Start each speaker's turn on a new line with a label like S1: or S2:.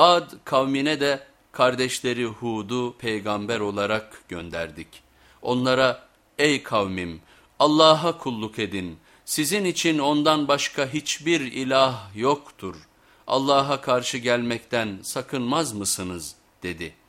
S1: Ad kavmine de kardeşleri Hud'u peygamber olarak gönderdik. Onlara ey kavmim Allah'a kulluk edin. Sizin için ondan başka hiçbir ilah yoktur. Allah'a karşı gelmekten sakınmaz mısınız dedi.''